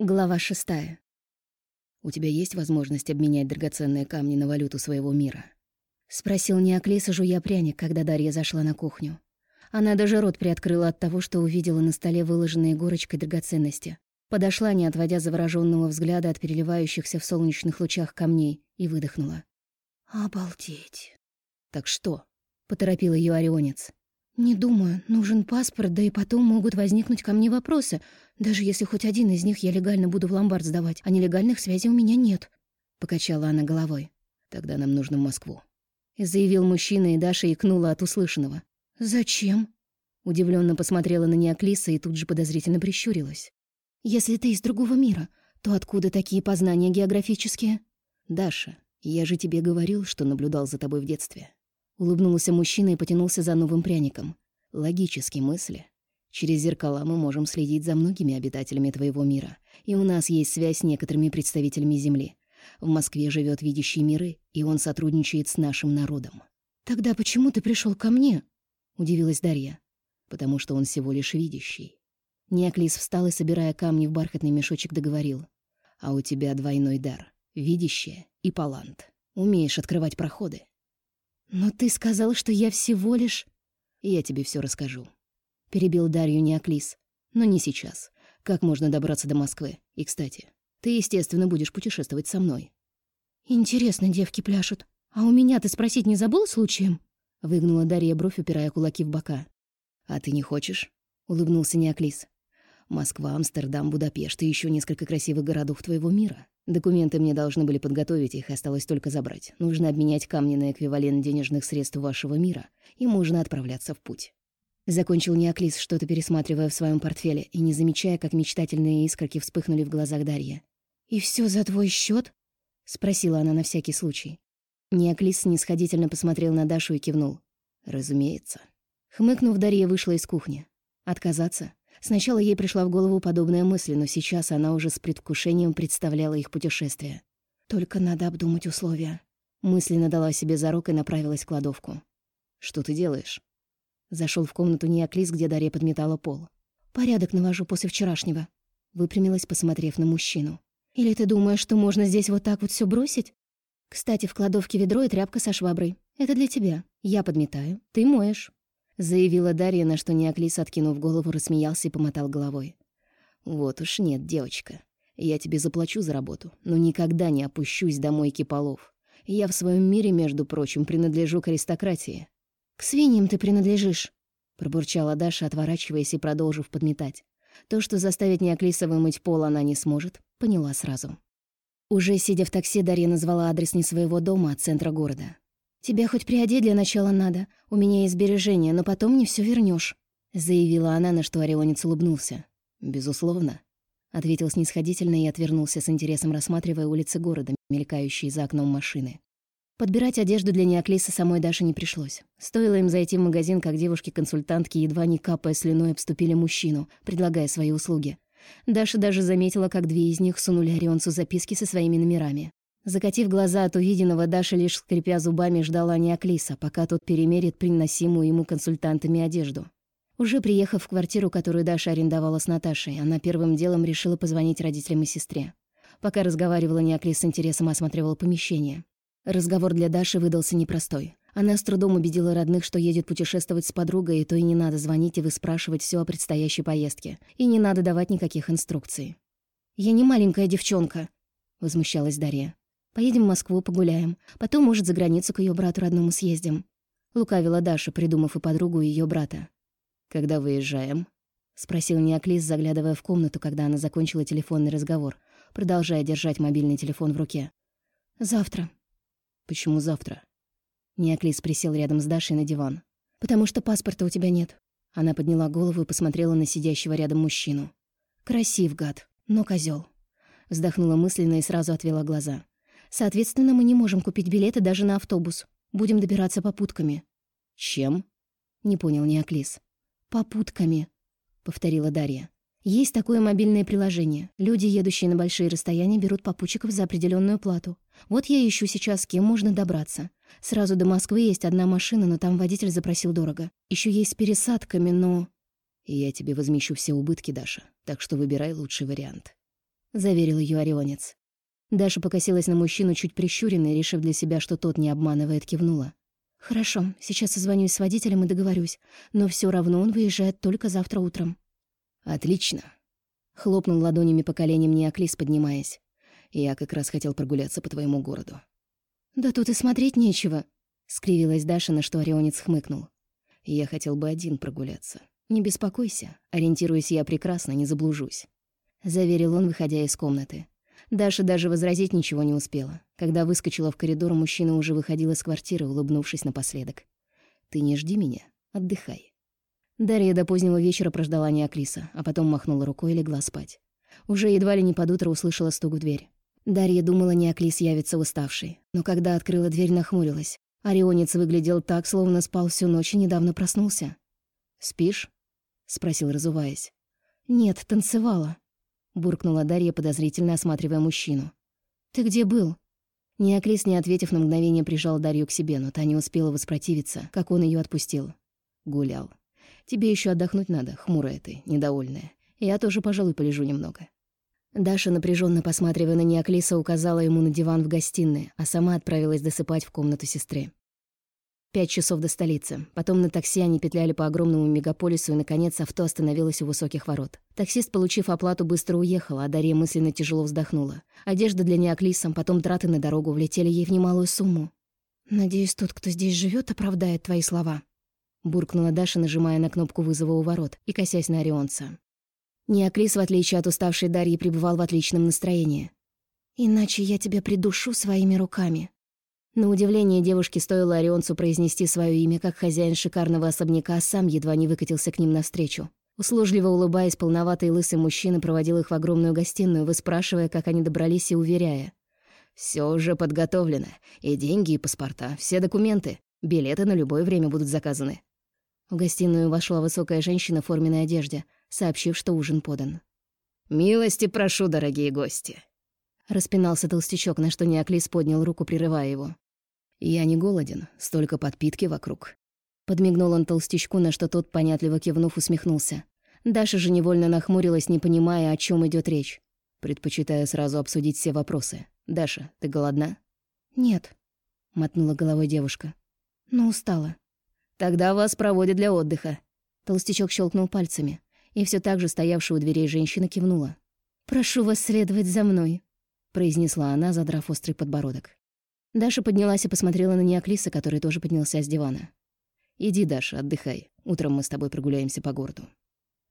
Глава шестая. «У тебя есть возможность обменять драгоценные камни на валюту своего мира?» — спросил Неоклис, жуя пряник, когда Дарья зашла на кухню. Она даже рот приоткрыла от того, что увидела на столе выложенные горочкой драгоценности. Подошла, не отводя заворожённого взгляда от переливающихся в солнечных лучах камней, и выдохнула. «Обалдеть!» «Так что?» — поторопил её орионец. «Не думаю. Нужен паспорт, да и потом могут возникнуть ко мне вопросы, даже если хоть один из них я легально буду в ломбард сдавать, а нелегальных связей у меня нет», — покачала она головой. «Тогда нам нужно в Москву», — заявил мужчина, и Даша икнула от услышанного. «Зачем?» Удивленно посмотрела на Неоклиса и тут же подозрительно прищурилась. «Если ты из другого мира, то откуда такие познания географические?» «Даша, я же тебе говорил, что наблюдал за тобой в детстве». Улыбнулся мужчина и потянулся за новым пряником. «Логически мысли. Через зеркала мы можем следить за многими обитателями твоего мира, и у нас есть связь с некоторыми представителями Земли. В Москве живет видящий миры, и он сотрудничает с нашим народом». «Тогда почему ты пришел ко мне?» — удивилась Дарья. «Потому что он всего лишь видящий». Неоклис встал и, собирая камни в бархатный мешочек, договорил. «А у тебя двойной дар — видящее и палант. Умеешь открывать проходы. «Но ты сказал, что я всего лишь...» «Я тебе все расскажу», — перебил Дарью Неоклис. «Но не сейчас. Как можно добраться до Москвы? И, кстати, ты, естественно, будешь путешествовать со мной». «Интересно, девки пляшут. А у меня ты спросить не забыл случаем?» — выгнула Дарья бровь, упирая кулаки в бока. «А ты не хочешь?» — улыбнулся Неоклис. «Москва, Амстердам, Будапешт и еще несколько красивых городов твоего мира. Документы мне должны были подготовить, их осталось только забрать. Нужно обменять камни на эквивалент денежных средств вашего мира, и можно отправляться в путь. Закончил Неоклис, что-то пересматривая в своем портфеле и не замечая, как мечтательные искорки вспыхнули в глазах Дарьи. «И все за твой счет? спросила она на всякий случай. Неоклис снисходительно посмотрел на Дашу и кивнул. «Разумеется». Хмыкнув, Дарья вышла из кухни. Отказаться? Сначала ей пришла в голову подобная мысль, но сейчас она уже с предвкушением представляла их путешествие. «Только надо обдумать условия». Мысленно дала себе зарок и направилась в кладовку. «Что ты делаешь?» Зашел в комнату Неоклис, где Дарья подметала пол. «Порядок навожу после вчерашнего», — выпрямилась, посмотрев на мужчину. «Или ты думаешь, что можно здесь вот так вот все бросить? Кстати, в кладовке ведро и тряпка со шваброй. Это для тебя. Я подметаю, ты моешь заявила Дарья, на что Неоклис, откинув голову, рассмеялся и помотал головой. «Вот уж нет, девочка. Я тебе заплачу за работу, но никогда не опущусь до мойки полов. Я в своем мире, между прочим, принадлежу к аристократии». «К свиньям ты принадлежишь», — пробурчала Даша, отворачиваясь и продолжив подметать. То, что заставить Неоклиса вымыть пол она не сможет, поняла сразу. Уже сидя в такси, Дарья назвала адрес не своего дома, а центра города. «Тебя хоть приодеть для начала надо. У меня есть сбережения, но потом не все вернешь, заявила она, на что Орионец улыбнулся. «Безусловно», — ответил снисходительно и отвернулся с интересом, рассматривая улицы города, мелькающие за окном машины. Подбирать одежду для Неоклиса самой Даше не пришлось. Стоило им зайти в магазин, как девушки-консультантки, едва не капая слюной, обступили мужчину, предлагая свои услуги. Даша даже заметила, как две из них сунули Орионцу записки со своими номерами. Закатив глаза от увиденного, Даша лишь скрипя зубами ждала Неоклиса, пока тот перемерит приносимую ему консультантами одежду. Уже приехав в квартиру, которую Даша арендовала с Наташей, она первым делом решила позвонить родителям и сестре. Пока разговаривала, Неоклис с интересом осматривал помещение. Разговор для Даши выдался непростой. Она с трудом убедила родных, что едет путешествовать с подругой, и то и не надо звонить и выспрашивать все о предстоящей поездке. И не надо давать никаких инструкций. «Я не маленькая девчонка», — возмущалась Дарья. Поедем в Москву, погуляем. Потом, может, за границу к ее брату родному съездим». Лукавила Даша, придумав и подругу, ее брата. «Когда выезжаем?» — спросил Неоклис, заглядывая в комнату, когда она закончила телефонный разговор, продолжая держать мобильный телефон в руке. «Завтра». «Почему завтра?» Неоклис присел рядом с Дашей на диван. «Потому что паспорта у тебя нет». Она подняла голову и посмотрела на сидящего рядом мужчину. «Красив, гад, но козел. Вздохнула мысленно и сразу отвела глаза. Соответственно, мы не можем купить билеты даже на автобус. Будем добираться попутками». «Чем?» — не понял Неоклис. «Попутками», — повторила Дарья. «Есть такое мобильное приложение. Люди, едущие на большие расстояния, берут попутчиков за определенную плату. Вот я ищу сейчас, с кем можно добраться. Сразу до Москвы есть одна машина, но там водитель запросил дорого. Еще есть с пересадками, но...» «Я тебе возмещу все убытки, Даша, так что выбирай лучший вариант». — заверил ее Орионец. Даша покосилась на мужчину чуть прищуренно решив для себя, что тот не обманывает, кивнула. «Хорошо, сейчас созвонюсь с водителем и договорюсь, но все равно он выезжает только завтра утром». «Отлично», — хлопнул ладонями по коленям Неоклис, поднимаясь. «Я как раз хотел прогуляться по твоему городу». «Да тут и смотреть нечего», — скривилась Даша, на что Орионец хмыкнул. «Я хотел бы один прогуляться». «Не беспокойся, ориентируюсь я прекрасно, не заблужусь», — заверил он, выходя из комнаты. Даша даже возразить ничего не успела. Когда выскочила в коридор, мужчина уже выходил из квартиры, улыбнувшись напоследок. «Ты не жди меня, отдыхай». Дарья до позднего вечера прождала Неоклиса, а потом махнула рукой и легла спать. Уже едва ли не под утро услышала стук в дверь. Дарья думала, Неоклис явится уставший, но когда открыла дверь, нахмурилась. Орионец выглядел так, словно спал всю ночь и недавно проснулся. «Спишь?» — спросил, разуваясь. «Нет, танцевала», — буркнула Дарья, подозрительно осматривая мужчину. «Ты где был?» Неоклис, не ответив на мгновение, прижал Дарью к себе, но та не успела воспротивиться, как он ее отпустил. «Гулял. Тебе еще отдохнуть надо, хмурая ты, недовольная. Я тоже, пожалуй, полежу немного». Даша, напряженно посматривая на Неоклиса, указала ему на диван в гостиной, а сама отправилась досыпать в комнату сестры. Пять часов до столицы. Потом на такси они петляли по огромному мегаполису, и, наконец, авто остановилось у высоких ворот. Таксист, получив оплату, быстро уехал, а Дарья мысленно тяжело вздохнула. Одежда для Неоклиса, потом траты на дорогу влетели ей в немалую сумму. «Надеюсь, тот, кто здесь живет, оправдает твои слова», — буркнула Даша, нажимая на кнопку вызова у ворот и косясь на Орионца. Неоклис, в отличие от уставшей Дарьи, пребывал в отличном настроении. «Иначе я тебя придушу своими руками», на удивление девушке стоило Орионцу произнести свое имя, как хозяин шикарного особняка сам едва не выкатился к ним навстречу. Услужливо улыбаясь, полноватый лысый мужчина проводил их в огромную гостиную, выспрашивая, как они добрались, и уверяя. «Все уже подготовлено. И деньги, и паспорта, все документы. Билеты на любое время будут заказаны». В гостиную вошла высокая женщина в форменной одежде, сообщив, что ужин подан. «Милости прошу, дорогие гости!» Распинался толстячок, на что Неоклис поднял руку, прерывая его. «Я не голоден, столько подпитки вокруг». Подмигнул он толстячку, на что тот, понятливо кивнув, усмехнулся. Даша же невольно нахмурилась, не понимая, о чем идет речь. Предпочитаю сразу обсудить все вопросы. «Даша, ты голодна?» «Нет», — мотнула головой девушка. «Но устала». «Тогда вас проводят для отдыха». Толстячок щелкнул пальцами, и все так же стоявшая у дверей женщина кивнула. «Прошу вас следовать за мной», — произнесла она, задрав острый подбородок. Даша поднялась и посмотрела на Неоклиса, который тоже поднялся с дивана. «Иди, Даша, отдыхай. Утром мы с тобой прогуляемся по городу».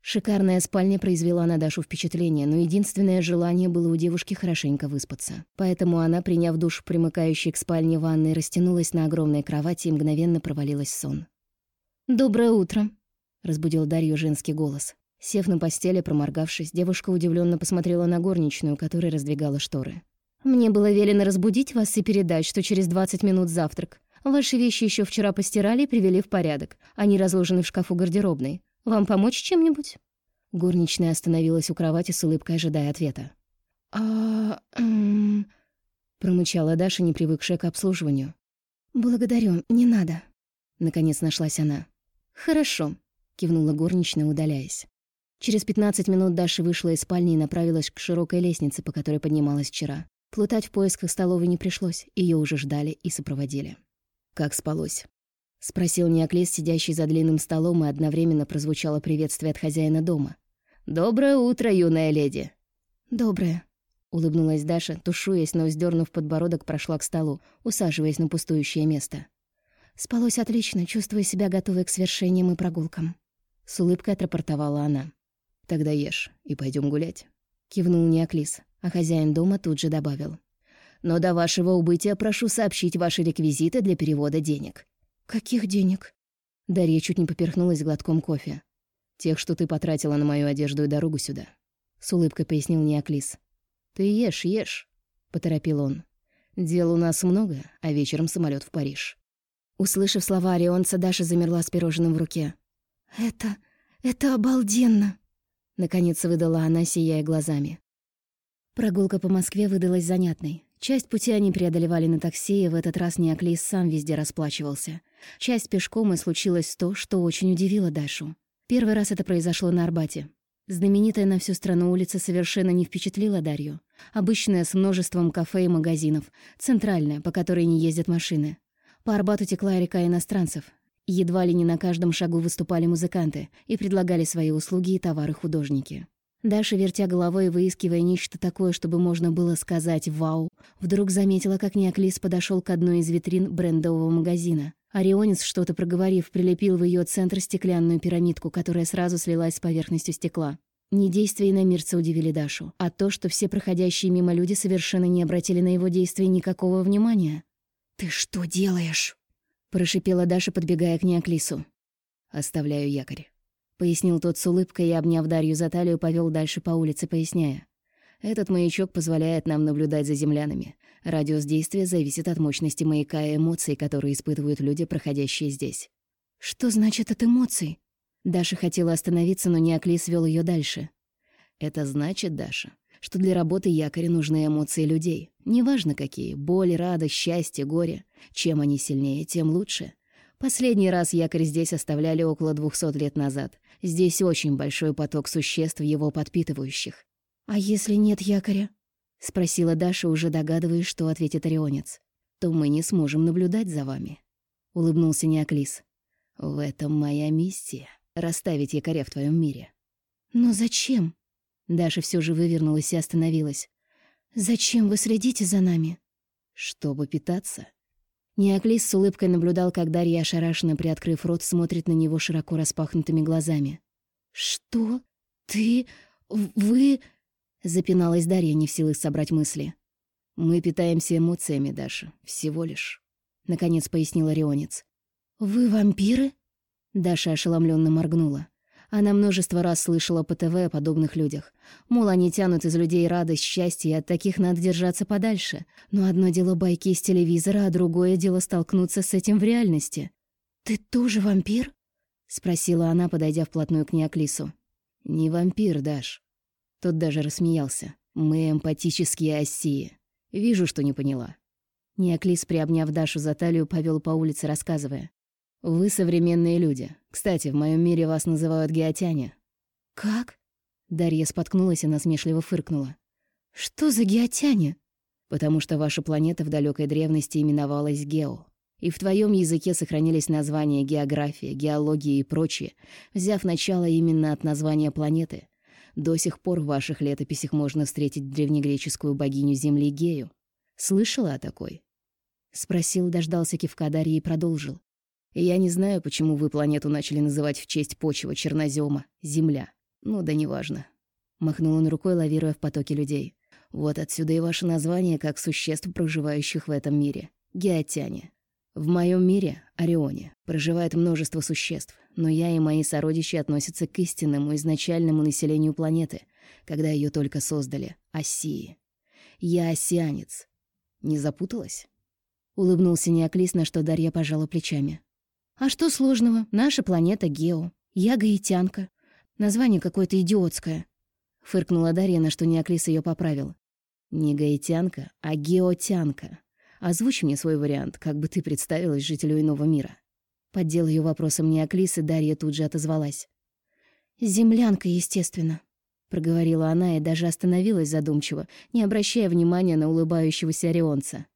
Шикарная спальня произвела на Дашу впечатление, но единственное желание было у девушки хорошенько выспаться. Поэтому она, приняв душ, примыкающий к спальне ванной, растянулась на огромной кровати и мгновенно провалилась в сон. «Доброе утро», — разбудил Дарью женский голос. Сев на постели, проморгавшись, девушка удивленно посмотрела на горничную, которая раздвигала шторы. Мне было велено разбудить вас и передать, что через 20 минут завтрак. Ваши вещи еще вчера постирали и привели в порядок. Они разложены в шкафу гардеробной. Вам помочь чем-нибудь?» Горничная остановилась у кровати с улыбкой, ожидая ответа. «А... Эм...» промычала Даша, не привыкшая к обслуживанию. «Благодарю, не надо». Наконец нашлась она. «Хорошо», — кивнула горничная, удаляясь. Через 15 минут Даша вышла из спальни и направилась к широкой лестнице, по которой поднималась вчера. Плутать в поисках столовой не пришлось, ее уже ждали и сопроводили. «Как спалось?» — спросил Неоклес, сидящий за длинным столом, и одновременно прозвучало приветствие от хозяина дома. «Доброе утро, юная леди!» «Доброе», — улыбнулась Даша, тушуясь, но, сдернув подбородок, прошла к столу, усаживаясь на пустующее место. «Спалось отлично, чувствуя себя готовой к свершениям и прогулкам». С улыбкой отрапортовала она. «Тогда ешь, и пойдем гулять», — кивнул Неоклис а хозяин дома тут же добавил. «Но до вашего убытия прошу сообщить ваши реквизиты для перевода денег». «Каких денег?» Дарья чуть не поперхнулась глотком кофе. «Тех, что ты потратила на мою одежду и дорогу сюда», — с улыбкой пояснил Неоклис. «Ты ешь, ешь», — поторопил он. «Дел у нас много, а вечером самолет в Париж». Услышав слова Орионца, Даша замерла с пирожным в руке. «Это... это обалденно!» Наконец выдала она, сияя глазами. Прогулка по Москве выдалась занятной. Часть пути они преодолевали на такси, и в этот раз Неоклис сам везде расплачивался. Часть пешком, и случилось то, что очень удивило Дашу. Первый раз это произошло на Арбате. Знаменитая на всю страну улица совершенно не впечатлила Дарью. Обычная, с множеством кафе и магазинов. Центральная, по которой не ездят машины. По Арбату текла река иностранцев. Едва ли не на каждом шагу выступали музыканты и предлагали свои услуги и товары художники. Даша, вертя головой и выискивая нечто такое, чтобы можно было сказать «Вау!», вдруг заметила, как Неоклис подошел к одной из витрин брендового магазина. Орионец, что-то проговорив, прилепил в ее центр стеклянную пирамидку, которая сразу слилась с поверхностью стекла. Не действия иномирца удивили Дашу, а то, что все проходящие мимо люди совершенно не обратили на его действия никакого внимания. «Ты что делаешь?» — прошипела Даша, подбегая к Неоклису. «Оставляю якорь», — пояснил тот с улыбкой и, обняв Дарью за талию, повел дальше по улице, поясняя. «Этот маячок позволяет нам наблюдать за землянами. Радиус действия зависит от мощности маяка и эмоций, которые испытывают люди, проходящие здесь». «Что значит от эмоций?» Даша хотела остановиться, но Неоклис вел ее дальше. «Это значит, Даша, что для работы якоря нужны эмоции людей. Неважно какие — боль, радость, счастье, горе. Чем они сильнее, тем лучше. Последний раз якорь здесь оставляли около двухсот лет назад. Здесь очень большой поток существ, его подпитывающих. «А если нет якоря?» — спросила Даша, уже догадываясь, что ответит Орионец. «То мы не сможем наблюдать за вами», — улыбнулся Неоклис. «В этом моя миссия — расставить якоря в твоем мире». «Но зачем?» Даша все же вывернулась и остановилась. «Зачем вы следите за нами?» «Чтобы питаться». Неоклис с улыбкой наблюдал, как Дарья, ошарашенно приоткрыв рот, смотрит на него широко распахнутыми глазами. «Что? Ты? Вы?» Запиналась Дарья, не в силах собрать мысли. «Мы питаемся эмоциями, Даша, всего лишь», — наконец пояснил Орионец. «Вы вампиры?» Даша ошеломленно моргнула. Она множество раз слышала по ТВ о подобных людях. Мол, они тянут из людей радость, счастье, и от таких надо держаться подальше. Но одно дело байки из телевизора, а другое дело столкнуться с этим в реальности. «Ты тоже вампир?» — спросила она, подойдя вплотную к Неоклису. «Не вампир, Даш». Тот даже рассмеялся. «Мы эмпатические осии. Вижу, что не поняла». Неоклис, приобняв Дашу за талию, повел по улице, рассказывая. «Вы современные люди. Кстати, в моем мире вас называют геотяне». «Как?» Дарья споткнулась и насмешливо фыркнула. «Что за геотяне?» «Потому что ваша планета в далекой древности именовалась Гео. И в твоем языке сохранились названия география, геология и прочее, взяв начало именно от названия планеты. До сих пор в ваших летописях можно встретить древнегреческую богиню Земли Гею. Слышала о такой?» Спросил, дождался кивка Дарьи и продолжил. Я не знаю, почему вы планету начали называть в честь почвы чернозема, Земля. Ну да неважно. Махнул он рукой, лавируя в потоке людей. Вот отсюда и ваше название как существ, проживающих в этом мире. Геотяне. В моем мире, Орионе, проживает множество существ, но я и мои сородичи относятся к истинному изначальному населению планеты, когда ее только создали, Осии. Я осианец. Не запуталась? Улыбнулся Неоклис, на что Дарья пожала плечами. А что сложного? Наша планета Гео. Я гаитянка. Название какое-то идиотское. Фыркнула Дарья, на что Неоклис ее поправил. Не гаитянка, а геотянка. Озвучь мне свой вариант, как бы ты представилась жителю иного мира. Поддел ее вопросом Неоклис, и Дарья тут же отозвалась. «Землянка, естественно», — проговорила она и даже остановилась задумчиво, не обращая внимания на улыбающегося орионца.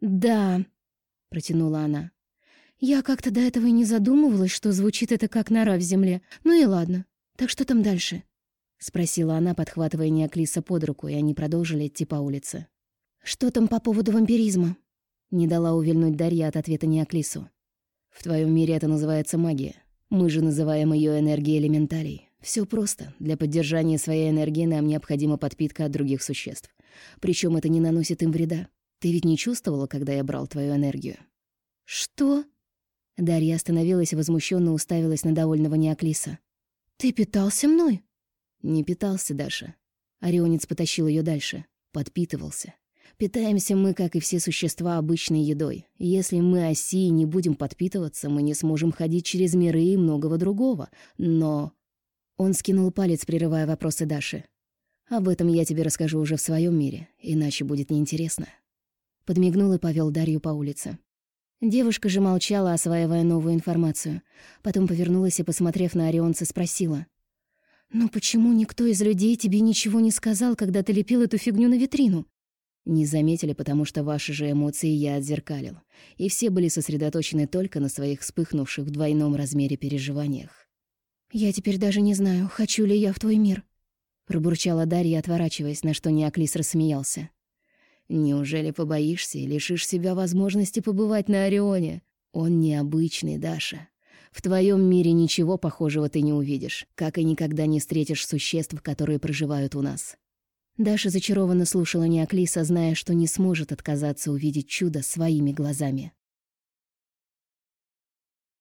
«Да», — протянула она. Я как-то до этого и не задумывалась, что звучит это как нора в земле. Ну и ладно. Так что там дальше? Спросила она, подхватывая Неоклиса под руку, и они продолжили идти по улице. Что там по поводу вампиризма? Не дала увильнуть Дарья от ответа Неоклису. В твоем мире это называется магия. Мы же называем ее энергией элементалей. Все просто. Для поддержания своей энергии нам необходима подпитка от других существ. Причем это не наносит им вреда. Ты ведь не чувствовала, когда я брал твою энергию? Что? Дарья остановилась и возмущенно уставилась на довольного Неоклиса. «Ты питался мной?» «Не питался, Даша». Орионец потащил ее дальше. Подпитывался. Питаемся мы, как и все существа, обычной едой. Если мы оси не будем подпитываться, мы не сможем ходить через миры и многого другого. Но... Он скинул палец, прерывая вопросы Даши. «Об этом я тебе расскажу уже в своем мире, иначе будет неинтересно». Подмигнул и повел Дарью по улице. Девушка же молчала, осваивая новую информацию. Потом повернулась и, посмотрев на Орионца, спросила. «Но почему никто из людей тебе ничего не сказал, когда ты лепил эту фигню на витрину?» Не заметили, потому что ваши же эмоции я отзеркалил, и все были сосредоточены только на своих вспыхнувших в двойном размере переживаниях. «Я теперь даже не знаю, хочу ли я в твой мир», — пробурчала Дарья, отворачиваясь, на что Неоклис рассмеялся. «Неужели побоишься и лишишь себя возможности побывать на Орионе? Он необычный, Даша. В твоем мире ничего похожего ты не увидишь, как и никогда не встретишь существ, которые проживают у нас. Даша зачарованно слушала Неоклиса, зная, что не сможет отказаться увидеть чудо своими глазами.